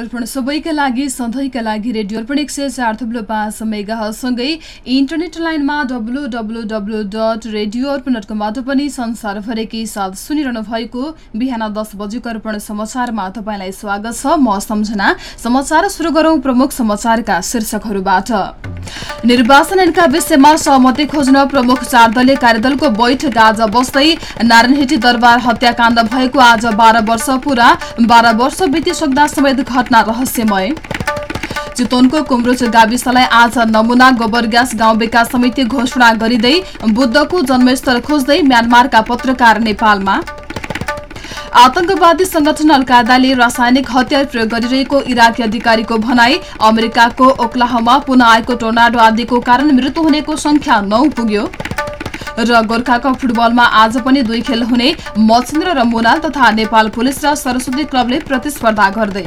अर्पण सबैका लागि सधैँका लागि रेडियो अर्पण एक सय चार थुप्रो पाँच मेगासँगै इन्टरनेट लाइनमा W W W dot radio Arpan dot कमबाट पनि संसारभरिकै साथ सुनिरहनु भएको बिहान दस बजेको अर्पण समाचारमा तपाईँलाई स्वागत छ। म सम्झना। समाचार सुरु गरौं प्रमुख समाचारका शीर्षकहरूबाट। निर्वाचन ऐनका विषयमा सहमति खोज्न प्रमुख चार दलीय कार्यदलको बैठक आज बस्दै नारायणहिटी दरबार हत्याकाण्ड भएको आज बाह्र वर्ष पुरा बाह्र वर्ष बितिसक्दा समेत घटना रहस्यमय। चितवनको कुम्रोच गाविसलाई आज नमुना गोबर ग्यास गाउँ विकास समिति घोषणा गरिँदै बुद्धको जन्मस्थल खोज्दै म्यानमारका पत्रकार नेपालमा। आतंकवादी संगठन अलकायदाले रासायनिक हतियार प्रयोग गरिरहेको इराकी अधिकारीको भनाई अमेरिकाको ओक्लाहमा पुनः आएको टोर्नाडो आदिको कारण मृत्यु हुनेको संख्या नौ पुग्यो। र गोर्खा कप फुटबलमा आज पनि दुई खेल हुने मच्छिन्द्र र मोनाल तथा नेपाल पुलिस र सरस्वती क्लबले प्रतिस्पर्धा गर्दै।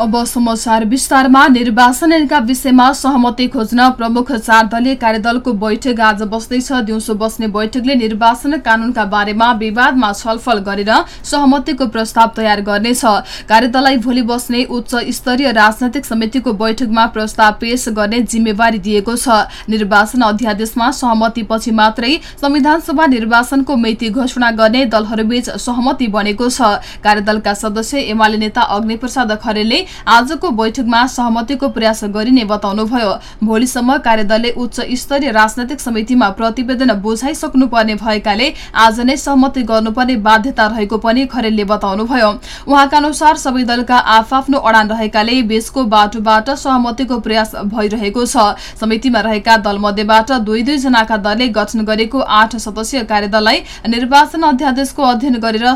अब समाचार विस्तारमा निर्वाचन ऐनका विषयमा सहमति खोज्न प्रमुख चार दलीय कार्यदलको बैठक आज बस्दैछ। दिउँसो बस्ने बैठकले निर्वाचन कानूनका बारेमा विवादमा छलफल गरेर सहमतिको प्रस्ताव तयार गर्नेछ। कार्यदललाई भोलि बस्ने उच्च स्तरीय राजनैतिक समितिको बैठकमा प्रस्ताव पेश गर्ने जिम्मेवारी दिएको छ। निर्वाचन अध्यादेशमा सहमतिपछि मात्रै संविधानसभा निर्वाचनको मिति घोषणा गर्ने दलहरूबीच सहमति बनेको छ। कार्यदलका सदस्य एमाले नेता अग्निप्रसाद खरेलले आजको बैठकमा सहमतिको प्रयास गरिने बताउनुभयो। भोलिसम्म कार्यदलले उच्च स्तरीय राजनैतिक समितिमा प्रतिवेदन बुझाइसक्नुपर्ने भएकाले आज नै सहमति गर्नुपर्ने बाध्यता रहेको पनि खरेलले बताउनुभयो। उहाँका अनुसार सबै दलका आफ्नो अडान रहेकाले बीचको बाटोबाट सहमतिको प्रयास भइरहेको छ। समितिमा रहेका दलमध्येबाट दुई दुई जनाका दलले गठन गरेको आठ सदस्यीय कार्यदललाई निर्वाचन अध्यादेशको अध्ययन गरेर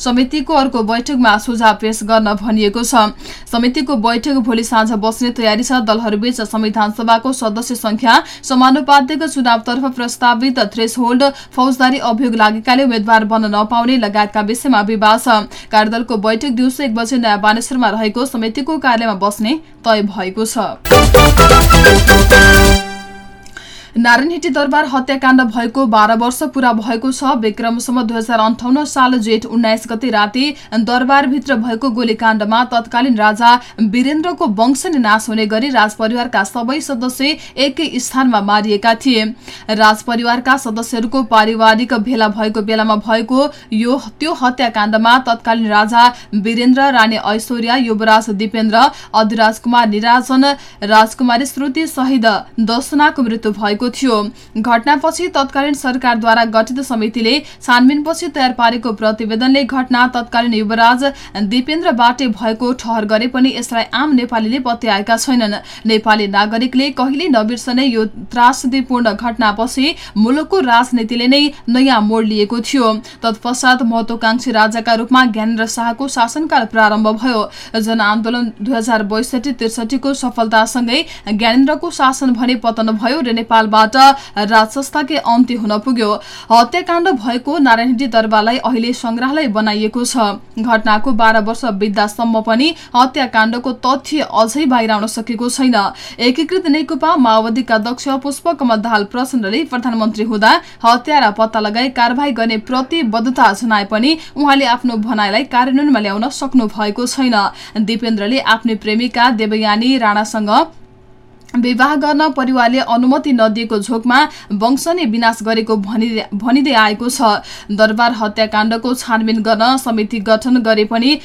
समितिको अर्को बैठकमा सुझाव पेश गर्न भनिएको छ। समितिको बैठक भोलि साँझ बस्ने तयारी छ। दलहरूबीच संविधान सभाको सदस्य संख्या समानुपातिक चुनावतर्फ प्रस्तावित थ्रेस होल्ड फौजदारी अभियोग लागेकाले उम्मेद्वार बन्न नपाउने लगायतका विषयमा विवाद छ। कार्यदलको बैठक दिउँसो एक बजे नयाँ बानेश्वरमा रहेको समितिको कार्यालयमा बस्ने तय भएको छ। नारायणहिटी दरबार हत्याकाण्ड भएको बाह्र वर्ष पूरा भएको छ। विक्रमसम्म दुई हजार अन्ठाउन्न साल जेठ उन्नाइस गते राति दरबारभित्र भएको गोलीकाण्डमा तत्कालीन राजा वीरेन्द्रको वंश नाश हुने गरी राजपरिवारका सबै सदस्य एकै स्थानमा मारिएका थिए। राजपरिवारका सदस्यहरूको पारिवारिक भेला भएको बेलामा भएको यो त्यो हत्याकाण्डमा तत्कालीन राजा वीरेन्द्र रानी ऐश्वर्या युवराज दिपेन्द्र अधिराजकुमार निराजन राजकुमारी श्रुति सहित दसजनाको मृत्यु भएको भएको थियो। घटनापछि तत्कालीन सरकारद्वारा गठित समितिले छानबिनपछि तयार पारेको प्रतिवेदनले घटना तत्कालीन युवराज दिपेन्द्रबाटै भएको ठहर गरे पनि यसलाई आम नेपालीले पत्याएका छैनन्। नेपाली नागरिकले कहिले नबिर्सने यो त्रासदीपूर्ण घटनापछि मुलुकको राजनीतिले नै नयाँ मोड लिएको थियो। तत्पश्चात महत्वाकांक्षी राजाका रूपमा ज्ञानेन्द्र शाहको शासनकाल प्रारम्भ भयो। जनआन्दोलन दुई हजार बैसठी त्रिसठीको सफलतासँगै ज्ञानेन्द्रको शासन भने पतन भयो। र नेपाल नेपालबाट राजसंस्थाकै अन्त्य हुन पुग्यो। हत्याकाण्ड भएको नारायणी दरबारलाई अहिले संग्रहालय बनाइएको छ। घटनाको बाह्र वर्ष बित्दासम्म पनि हत्याकाण्डको तथ्य अझै बाहिर आउन सकेको छैन। एकीकृत नेकपा माओवादीका अध्यक्ष पुष्पकमल दाहाल प्रचण्डले प्रधानमन्त्री हुँदा हत्यारा पत्ता लगाई कारवाही गर्ने प्रतिबद्धता जनाए पनि उहाँले आफ्नो भनाइलाई कार्यान्वयनमा ल्याउन सक्नु भएको छैन। दिपेन्द्रले आफ्नै प्रेमिका देवयानी राणासँग विवाह गर्न परिवारले अनुमति नदिएको झोकमा नै विनाश गरेको भनिँदै आएको छ। दरबार हत्याकाण्डको छानबिन गर्न समिति गठन गरे पनि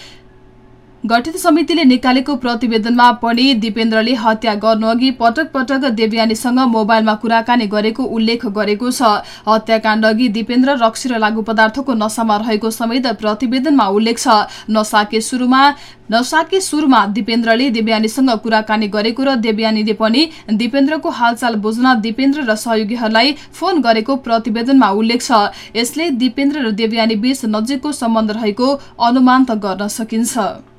गठित समितिले निकालेको प्रतिवेदनमा पनि दिपेन्द्रले हत्या गर्नुअघि पटक पटक देवयानीसँग मोबाइलमा कुराकानी गरेको उल्लेख गरेको छ। हत्याकाण्ड अघि दिपेन्द्र रक्सी र लागू पदार्थको नशामा रहेको समेत प्रतिवेदनमा उल्लेख छ। नशाके सुरुमा नसाके सुरुमा दिपेन्द्रले देवयानीसँग कुराकानी गरेको र देवयानीले पनि दिपेन्द्रको हालचाल बुझ्न दिपेन्द्र र सहयोगीहरूलाई फोन गरेको प्रतिवेदनमा उल्लेख छ। यसले दिपेन्द्र र देवयानी बीच नजिकको सम्बन्ध रहेको अनुमान त गर्न सकिन्छ।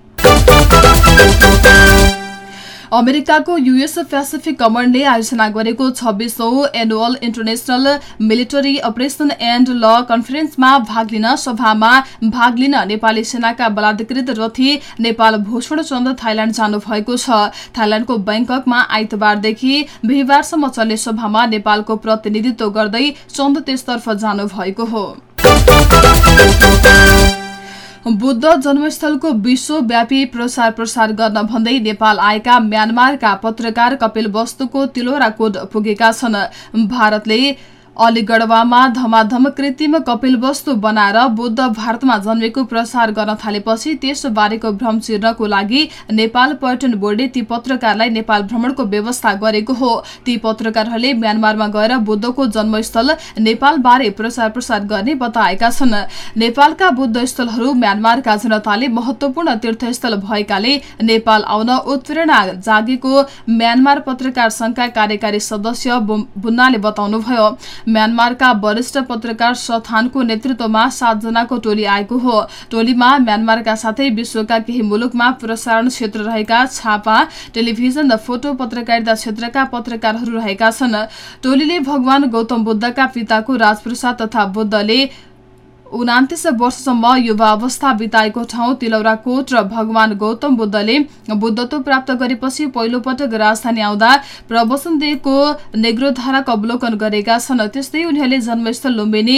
अमेरिकाको युएस पेसिफिक कमान्डले आयोजना गरेको छब्बिसौं annual international military operation and law कन्फरेन्समा भाग लिन सभामा भाग लिन नेपाली सेनाका बलाधिकृत रथी नेपाल भूषण चन्द थाइल्याण्ड जानु भएको छ। थाइल्याण्डको ब्याङ्ककमा आइतबारदेखि बिहिबारसम्म चल्ने सभामा नेपालको प्रतिनिधित्व गर्दै चन्द त्यसतर्फ जानु भएको हो। बुद्ध जन्मस्थलको विश्वव्यापी प्रसार प्रसार गर्न भन्दै नेपाल आएका म्यानमारका पत्रकार कपिल वस्तुको तिलोरा कोट पुगेका छन्। भारतले अलिगढवामा धमाधम कृत्रिम कपिल वस्तु बनाएर बुद्ध भारतमा जन्मेको प्रसार गर्न थालेपछि त्यसबारेको भ्रम चिर्नको लागि नेपाल पर्यटन बोर्डले ती पत्रकारलाई नेपाल भ्रमणको व्यवस्था गरेको हो। ती पत्रकारहरूले म्यानमारमा गएर बुद्धको जन्मस्थल नेपालबारे प्रचार प्रसार गर्ने बताएका छन्। नेपालका बुद्ध स्थलहरू म्यानमारका जनताले महत्वपूर्ण तीर्थस्थल भएकाले नेपाल आउन उत्प्रेरणा जागेको म्यानमार पत्रकार संघका कार्यकारी सदस्य बुन्नाले बताउनुभयो। म्यानमारका वरिष्ठ पत्रकार सथानको नेतृत्वमा सातजनाको टोली आएको हो। टोलीमा म्यानमारका साथै विश्वका केही मुलुकमा प्रसारण क्षेत्र रहेका छापा टेलिभिजन र फोटो पत्रकारिता क्षेत्रका पत्रकारहरू रहेका छन्। टोलीले भगवान गौतम बुद्धका पिताको राजप्रसाद तथा बुद्धले उनातिस वर्षसम्म युवावस्था बिताएको ठाउँ तिलौरा कोट र भगवान गौतम बुद्धले बुद्धत्व प्राप्त गरेपछि पहिलो पटक राजधानी आउँदा प्रवचन दिएको नेग्रोधाराको अवलोकन गरेका छन्। त्यस्तै उनीहरूले जन्मस्थल लुम्बिनी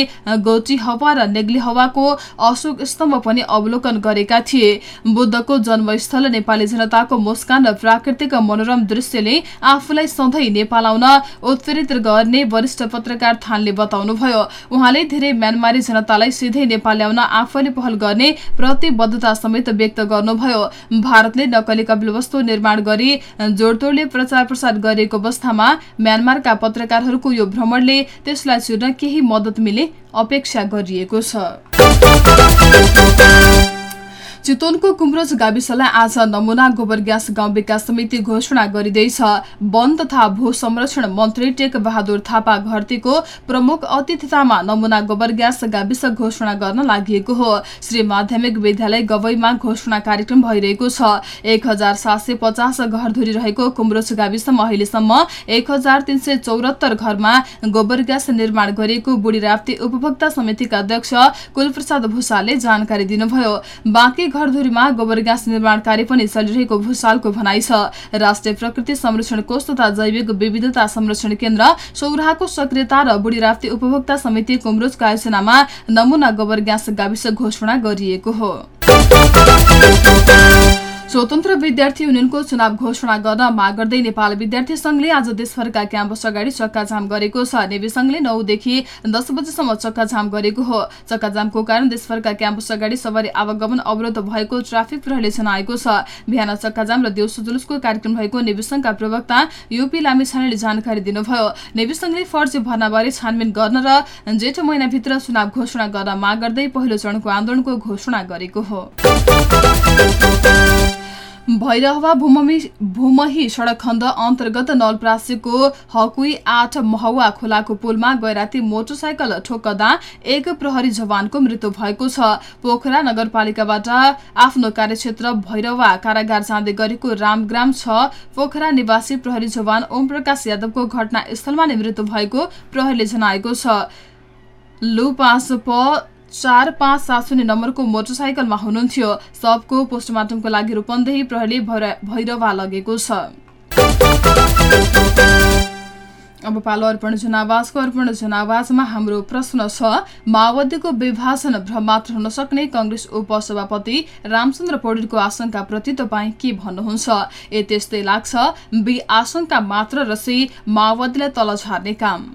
हवा र नेग्ली हवाको अशोक स्तम्भ पनि अवलोकन गरेका थिए। बुद्धको जन्मस्थल नेपाली जनताको मुस्कान र प्राकृतिक मनोरम दृश्यले आफूलाई सधैँ नेपाल आउन उत्प्रेरित गर्ने वरिष्ठ पत्रकार थानले बताउनुभयो। उहाँले धेरै म्यानमारी जनतालाई सिधै नेपाल ल्याउन आफैले पहल गर्ने प्रतिबद्धता समेत व्यक्त गर्नुभयो। भारतले नक्कली कपिल वस्तु निर्माण गरी जोडतोडले प्रचार प्रसार गरेको अवस्थामा म्यानमारका पत्रकारहरूको यो भ्रमणले त्यसलाई छिर्न केही मद्दत मिले अपेक्षा गरिएको छ। चितवनको कुम्रोज गाविसलाई आज नमुना गोबर ग्यास गाउँ विकास समिति घोषणा गरिँदैछ। वन तथा भू संरक्षण मन्त्री टेक बहादुर थापा घरतीको प्रमुख अतिथितामा नमुना गोबर ग्यास गाविस घोषणा गर्न लागि हो। श्री माध्यमिक विद्यालय गवैमा घोषणा कार्यक्रम भइरहेको छ। एक हजार सात सय पचास घरधुरी रहेको कुम्रोज गाविसमा अहिलेसम्म एक हजार तीन सय चौरात्तर घरमा गोबर ग्यास निर्माण गरिएको बुढी राप्ती उपभोक्ता समितिका अध्यक्ष कुलप्रसाद भूषालले जानकारी दिनुभयो। बाँकी घरधुरीमा गोबर ग्यास निर्माण कार्य पनि चलिरहेको भूषालको भनाइ छ। राष्ट्रिय प्रकृति संरक्षण कोष तथा जैविक विविधता संरक्षण केन्द्र सौराहाको सक्रियता र बुढी राप्ती उपभोक्ता समिति कुमरोजको आयोजनामा नमुना गोबर ग्यास गाविस घोषणा गरिएको हो। स्वतन्त्र विद्यार्थी युनियनको चुनाव घोषणा गर्न माग गर्दै नेपाल विद्यार्थी संघले आज देशभरका क्याम्पस अगाडि चक्काजाम गरेको छ। नेवी संघले नौदेखि दस बजेसम्म चक्काजाम गरेको हो। चक्काजामको कारण देशभरका क्याम्पस अगाडि सवारी आवागमन अवरोध भएको ट्राफिक प्रहरीले जनाएको छ। बिहान चक्काजाम र देउसो जुलुसको कार्यक्रम भएको नेवी संघका प्रवक्ता युपी लामिछानेले जानकारी दिनुभयो। नेवी संघले फर्जी भर्नाबारे छानबिन गर्न र जेठ महिनाभित्र चुनाव घोषणा गर्न माग गर्दै पहिलो चरणको आन्दोलनको घोषणा गरेको हो। भैरहवा भूमि भूमही सड़क खण्ड अन्तर्गत नलप्रासीको हकुई आठ महुवा खोलाको पुलमा गैराती मोटरसाइकल ठोक्दा एक प्रहरी जवानको मृत्यु भएको छ। पोखरा नगरपालिकाबाट आफ्नो कार्यक्षेत्र भैरवा कारागार जाँदै गरेको रामग्राम छ। पोखरा निवासी प्रहरी जवान ओम प्रकाश यादवको घटनास्थलमा नै मृत्यु भएको प्रहरीले जनाएको छ। लु पाँच चार पाँच सात शून्य नम्बरको मोटरसाइकलमा हुनुहुन्थ्यो। सबको पोस्टमार्टमको लागि रूपन्देही प्रहरीले भैरवा लगेको छ। अब पालो अर्पण जनावासको अर्पण जनावासमा हाम्रो प्रश्न छ माओवादीको विभाजन भ्रम मात्र हुन सक्ने कंग्रेस उपसभापति रामचन्द्र पौडेलको आशंकाप्रति तपाईँ के भन्नुहुन्छ? ए त्यस्तै लाग्छ बी आशंका मात्र र सी माओवादीलाई तल झार्ने काम।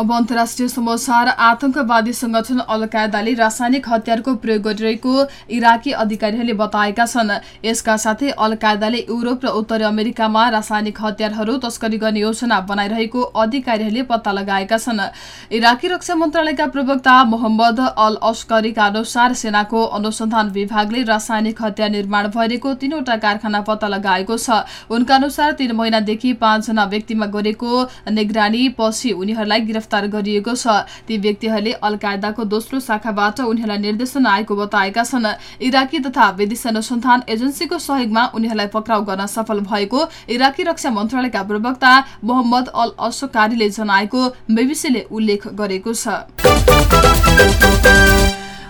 अब अन्तर्राष्ट्रिय समाचार आतंकवादी संगठन अल कायदाले रासायनिक हतियारको प्रयोग गरिरहेको इराकी अधिकारीहरूले बताएका छन्। यसका साथै अल कायदाले युरोप र उत्तरी अमेरिकामा रासायनिक हतियारहरू तस्करी गर्ने योजना बनाइरहेको अधिकारीहरूले पत्ता लगाएका छन्। इराकी रक्षा मन्त्रालयका प्रवक्ता मोहम्मद अल अस्करीका अनुसार सेनाको अनुसन्धान विभागले रासायनिक हतियार निर्माण भइरहेको तीनवटा कारखाना पत्ता लगाएको छ। उनका अनुसार तीन महिनादेखि पाँचजना व्यक्तिमा गरेको निगरानी पछि उनीहरूलाई गिरफ्तार गरिएको छ। ती व्यक्तिहरूले अल कायदाको दोस्रो शाखाबाट उनीहरूलाई निर्देशन आएको बताएका छन्। इराकी तथा विदेश अनुसन्धान एजेन्सीको सहयोगमा उनीहरूलाई पक्राउ गर्न सफल भएको इराकी रक्षा मन्त्रालयका प्रवक्ता मोहम्मद अल असकारीले जनाएको बीबीसीले उल्लेख गरेको छ।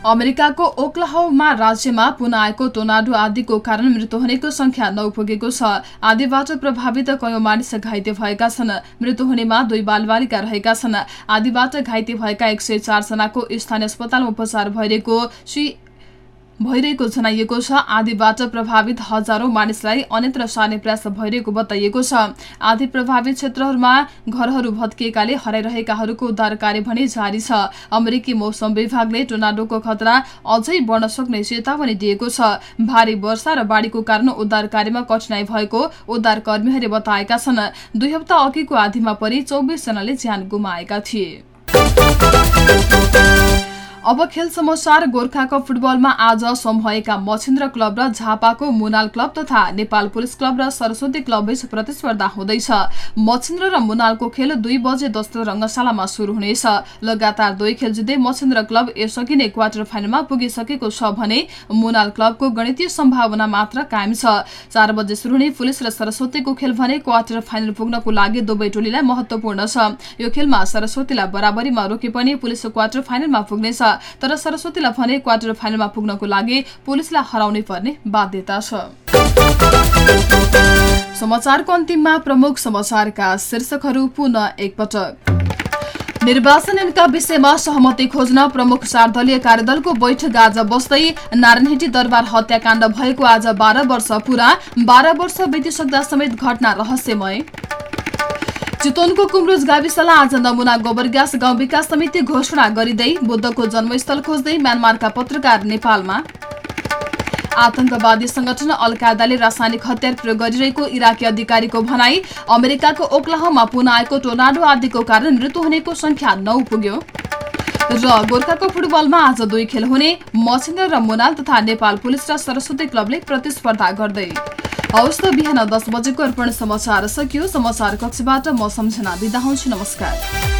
अमेरिकाको ओक्लाहोमा राज्यमा पुनः आएको टोर्नाडो आदिको कारण मृत्यु हुनेको संख्या नौ पुगेको छ। आदिबाट प्रभावित कयौं मानिस घाइते भएका छन्। मृत्यु हुनेमा दुई बालबालिका रहेका छन्। आदिबाट घाइते भएका एक सय चारजनाको स्थानीय अस्पतालमा उपचार भइरहेको श्री भइरहेको जनाइएको छ। आदिबाट प्रभावित हजारौं मानिसलाई अन्यत्र सार्ने प्रयास भइरहेको बताइएको छ। आदि प्रभावित क्षेत्रहरूमा घरहरू भत्किएकाले हराइरहेकाहरूको उद्धार कार्य भने जारी छ। अमेरिकी मौसम विभागले टोर्नाडोको खतरा अझै बढ्न सक्ने चेतावनी दिएको छ। भारी वर्षा र बाढ़ीको कारण उद्धार कार्यमा कठिनाई भएको उद्धार कर्मीहरूले बताएका छन्। दुई हप्ता अघिको आधीमा परि चौबिस जनाले ज्यान गुमाएका थिए। अब खेल समाचार गोर्खा कप फुटबलमा आज समूहका मछिन्द्र क्लब र झापाको मुनाल क्लब तथा नेपाल पुलिस क्लब र सरस्वती क्लब बीच प्रतिस्पर्धा हुँदैछ। मछिन्द्र र मुनालको खेल दुई बजे दस्तो रङ्गशालामा शुरू हुनेछ। लगातार दुई खेल जित्दै मछिन्द्र क्लब यसअघि नै क्वार्टर फाइनलमा पुगिसकेको छ भने मुनाल क्लबको गणितीय सम्भावना मात्र कायम छ। चार बजे शुरू हुने पुलिस र सरस्वतीको खेल भने क्वार्टर फाइनल पुग्नको लागि दुवै टोलीलाई महत्वपूर्ण छ। यो खेलमा सरस्वतीलाई बराबरीमा रोके पनि पुलिस क्वार्टर फाइनलमा पुग्नेछ। तर सरस्वतीलाई भने क्वार्टर फाइनलमा पुग्नको लागि पुलिसलाई हराउनै पर्ने बाध्यता छ। समाचारको अन्तिममा प्रमुख समाचारका शीर्षकहरू पुनः एकपटक। निर्वाचन विषयमा सहमति खोज्न प्रमुख चारदलीय कार्यदलको बैठक आज बस्दै नारायणहिटी दरबार हत्याकाण्ड भएको आज बाह्र वर्ष पूरा बाह्र वर्ष बितिसक्दा समेत घटना रहस्यमय। चितवनको कुमरुज गाविसलाई आज नमुना गोबर ग्यास गाउँ विकास समिति घोषणा गरिँदै बुद्धको जन्मस्थल खोज्दै म्यानमारका पत्रकार नेपालमा। आतंकवादी संगठन अल कायदाले रासायनिक हतियार प्रयोग गरिरहेको इराकी अधिकारीको भनाई अमेरिकाको ओक्लाहोमा पुनः आएको टोर्नाडो आदिको कारण मृत्यु हुनेको संख्या नौ पुग्यो। र गोर्खाको फुटबलमा आज दुई खेल हुने मछिन्द्र र मुनाल तथा नेपाल पुलिस र सरस्वती क्लबले प्रतिस्पर्धा गर्दै। हवस् त बिहान दस बजेको अर्पण समाचार सकियो। समाचार कक्षबाट म सम्झना बिदा हुन्छु। नमस्कार।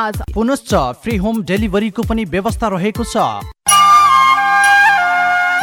पुनश्च फ्री होम डेलिभरीको पनि व्यवस्था रहेको छ।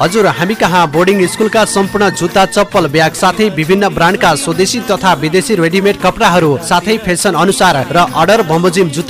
हजुर हामी कहाँ? बोर्डिङ स्कुलका सम्पूर्ण जुत्ता चप्पल ब्याग साथै विभिन्न ब्रान्डका स्वदेशी तथा विदेशी रेडिमेड कपडाहरू साथै फेसन अनुसार र अर्डर बमोजिम जुत्ता